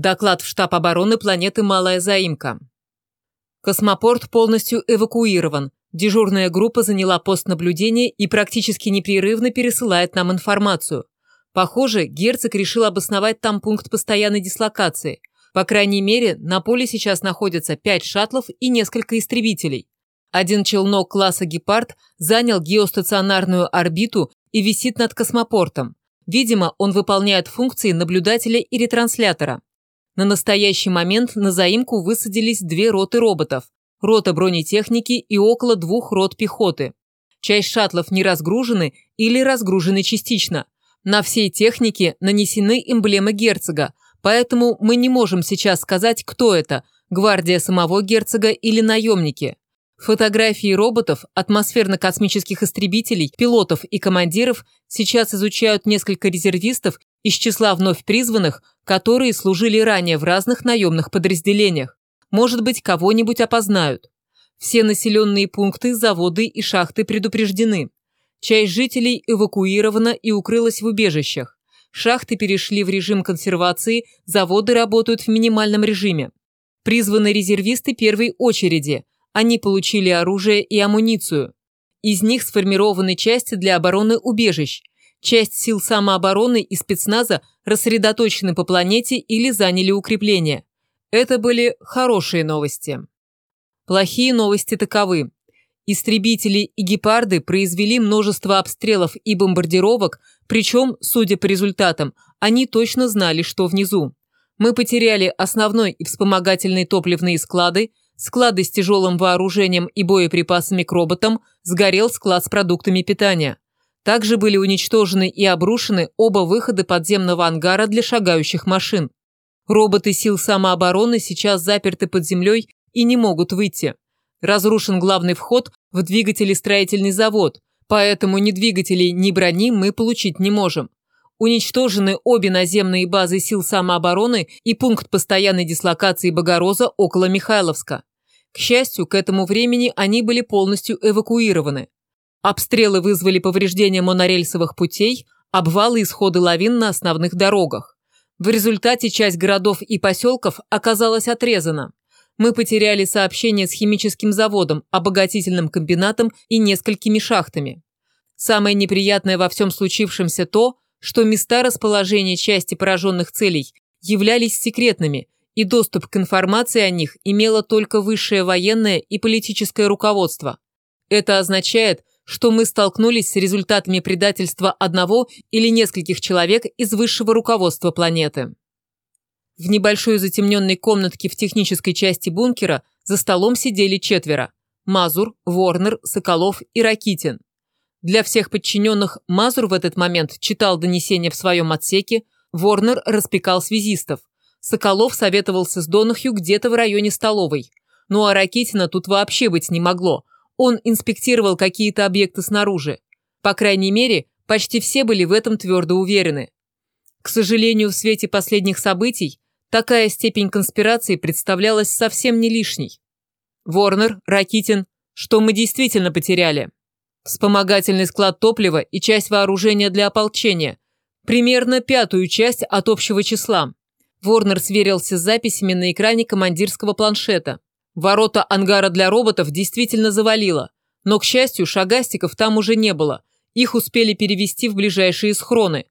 Доклад в штаб обороны планеты Малая Заимка. Космопорт полностью эвакуирован. Дежурная группа заняла пост наблюдения и практически непрерывно пересылает нам информацию. Похоже, герцог решил обосновать там пункт постоянной дислокации. По крайней мере, на поле сейчас находятся пять шаттлов и несколько истребителей. Один челнок класса «Гепард» занял геостационарную орбиту и висит над космопортом. Видимо, он выполняет функции наблюдателя и ретранслятора. На настоящий момент на заимку высадились две роты роботов, рота бронетехники и около двух рот пехоты. Часть шаттлов не разгружены или разгружены частично. На всей технике нанесены эмблемы герцога, поэтому мы не можем сейчас сказать, кто это – гвардия самого герцога или наемники. Фотографии роботов, атмосферно-космических истребителей, пилотов и командиров сейчас изучают несколько резервистов из числа вновь призванных, которые служили ранее в разных наемных подразделениях. Может быть, кого-нибудь опознают. Все населенные пункты, заводы и шахты предупреждены. Часть жителей эвакуирована и укрылась в убежищах. Шахты перешли в режим консервации, заводы работают в минимальном режиме. Призваны резервисты первой очереди – они получили оружие и амуницию. Из них сформированы части для обороны убежищ. Часть сил самообороны и спецназа рассредоточены по планете или заняли укрепления. Это были хорошие новости. Плохие новости таковы. Истребители и гепарды произвели множество обстрелов и бомбардировок, причем, судя по результатам, они точно знали, что внизу. Мы потеряли основной и вспомогательные топливные склады, склады с тяжелым вооружением и боеприпасами к роботам, сгорел склад с продуктами питания. Также были уничтожены и обрушены оба выхода подземного ангара для шагающих машин. Роботы сил самообороны сейчас заперты под землей и не могут выйти. Разрушен главный вход в двигателестроительный завод, поэтому ни двигателей, ни брони мы получить не можем. Уничтожены обе наземные базы сил самообороны и пункт постоянной дислокации Богороза около Михайловска. К счастью, к этому времени они были полностью эвакуированы. Обстрелы вызвали повреждения монорельсовых путей, обвалы и сходы лавин на основных дорогах. В результате часть городов и поселков оказалась отрезана. Мы потеряли сообщение с химическим заводом, обогатительным комбинатом и несколькими шахтами. Самое неприятное во всем случившемся то, что места расположения части пораженных целей являлись секретными, и доступ к информации о них имело только высшее военное и политическое руководство. Это означает, что мы столкнулись с результатами предательства одного или нескольких человек из высшего руководства планеты. В небольшой затемненной комнатке в технической части бункера за столом сидели четверо – Мазур, Ворнер, Соколов и Ракитин. Для всех подчиненных Мазур в этот момент читал донесения в своем отсеке, Ворнер распекал связистов. Соколов советовался с Донахью где-то в районе столовой. Ну а Ракитина тут вообще быть не могло. Он инспектировал какие-то объекты снаружи. По крайней мере, почти все были в этом твердо уверены. К сожалению, в свете последних событий такая степень конспирации представлялась совсем не лишней. Ворнер, Ракитин, что мы действительно потеряли? Вспомогательный склад топлива и часть вооружения для ополчения. Примерно пятую часть от общего числа. Ворнер сверился с записями на экране командирского планшета. Ворота ангара для роботов действительно завалило. Но, к счастью, шагастиков там уже не было. Их успели перевести в ближайшие схроны.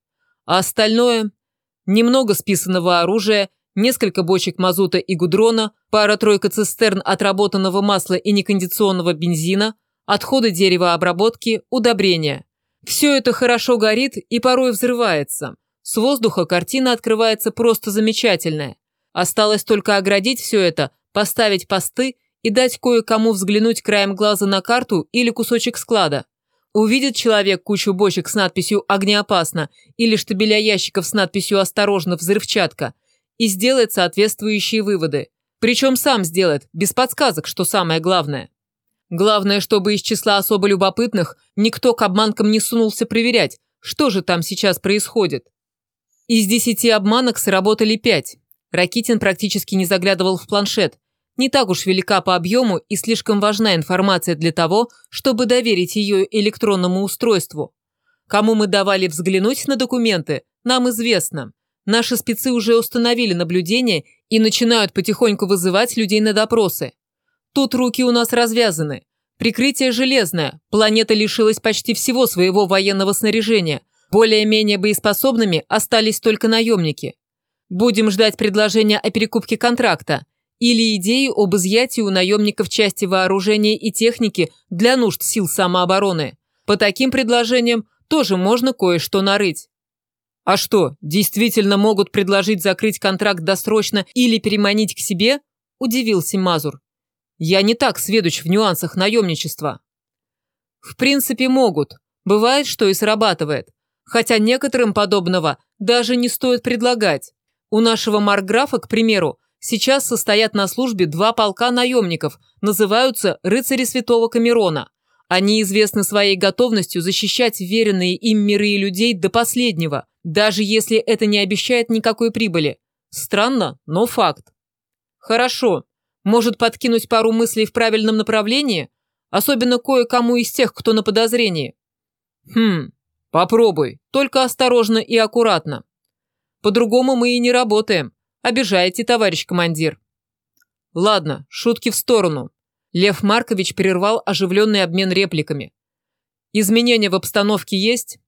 А остальное? Немного списанного оружия, несколько бочек мазута и гудрона, пара-тройка цистерн отработанного масла и некондиционного бензина, отходы деревообработки, удобрения. Все это хорошо горит и порой взрывается. С воздуха картина открывается просто замечательная. Осталось только оградить все это, поставить посты и дать кое-кому взглянуть краем глаза на карту или кусочек склада. Увидит человек кучу бочек с надписью «Огнеопасно» или штабеля ящиков с надписью «Осторожно, взрывчатка» и сделает соответствующие выводы. Причем сам сделает, без подсказок, что самое главное. Главное, чтобы из числа особо любопытных никто к обманкам не сунулся проверять, что же там сейчас происходит. Из десяти обманок сработали пять. Ракитин практически не заглядывал в планшет. Не так уж велика по объему и слишком важна информация для того, чтобы доверить ее электронному устройству. Кому мы давали взглянуть на документы, нам известно. Наши спецы уже установили наблюдение и начинают потихоньку вызывать людей на допросы. Тут руки у нас развязаны. Прикрытие железное. Планета лишилась почти всего своего военного снаряжения. Более-менее боеспособными остались только наемники. Будем ждать предложения о перекупке контракта или идеи об изъятии у наемников части вооружения и техники для нужд сил самообороны. По таким предложениям тоже можно кое-что нарыть. А что, действительно могут предложить закрыть контракт досрочно или переманить к себе? Удивился Мазур. Я не так сведущ в нюансах наемничества. В принципе, могут. Бывает, что и срабатывает. Хотя некоторым подобного даже не стоит предлагать. У нашего Марграфа, к примеру, сейчас состоят на службе два полка наемников, называются «Рыцари Святого Камерона». Они известны своей готовностью защищать веренные им миры и людей до последнего, даже если это не обещает никакой прибыли. Странно, но факт. Хорошо. Может подкинуть пару мыслей в правильном направлении? Особенно кое-кому из тех, кто на подозрении. Хм, попробуй, только осторожно и аккуратно. По-другому мы и не работаем. Обижаете, товарищ командир. Ладно, шутки в сторону. Лев Маркович прервал оживленный обмен репликами. Изменения в обстановке есть?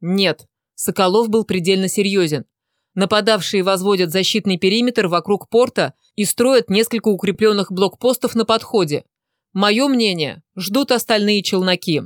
Нет. Соколов был предельно серьезен. Нападавшие возводят защитный периметр вокруг порта и строят несколько укрепленных блокпостов на подходе. Мое мнение, ждут остальные челноки.